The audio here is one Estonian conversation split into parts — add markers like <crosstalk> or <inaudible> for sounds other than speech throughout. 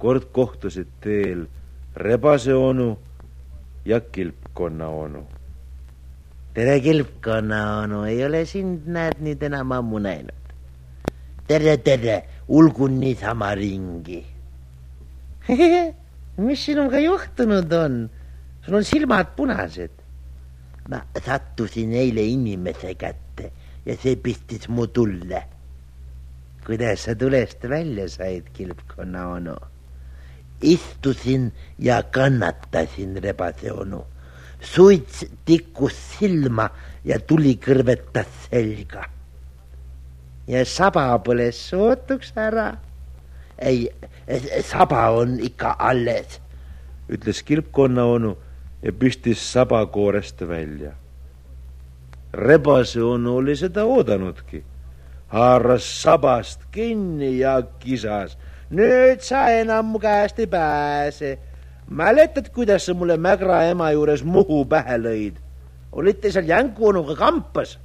kord kohtusid teel rebase onu ja kilpkonna onu. tere, kilpkonna onu, ei ole sind, näed, nüüd enam ammu näinud. tere, tere, ulgun niisama ringi <laughs> mis sinuga juhtunud on? sul on silmad punased. ma sattusin eile inimese kätte ja see pistis mu tulle. kuidas sa tulest välja said, kilpkonna onu? Istusin ja kannatasin, rebase onu. suits tikkus silma ja tuli kõrvetas selga. ja saba põles sootuks ära. ei, saba on ikka alles, ütles kilpkonna onu ja pistis saba koorest välja. rebase onu oli seda oodanudki, haaras sabast kinni ja kisas nüüd sa enam mu käest ei pääse. mäletad, kuidas sa mulle Mägra ema juures Muhu pähe lõid? olite seal Jänku onuga kampas?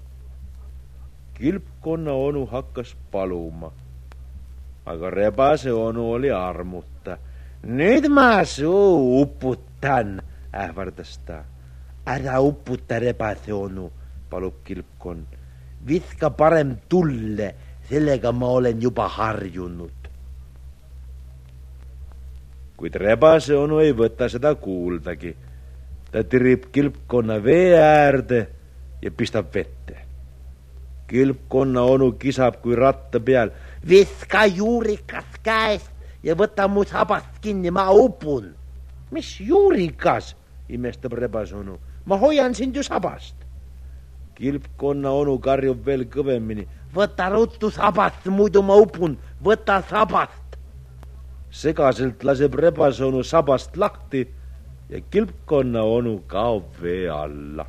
kilpkonna onu hakkas paluma. aga rebase onu oli armuta. nüüd ma suu uputan, ähvardas ta. ära uputa, rebase onu, palub kilpkonn. viska parem tulle, sellega ma olen juba harjunud kuid rebase onu ei võta seda kuuldagi. ta tirib kilpkonna vee äärde ja pistab vette. kilpkonna onu kisab kui ratta peal. viska juurikas käest ja võta mu sabast kinni, ma upun. mis juurikas, imestab rebase onu, ma hoian sind ju sabast. kilpkonna onu karjub veel kõvemini. võta ruttu sabast, muidu ma upun, võta sabast segaselt laseb rebase onu sabast lahti ja kilpkonna onu kaob vee alla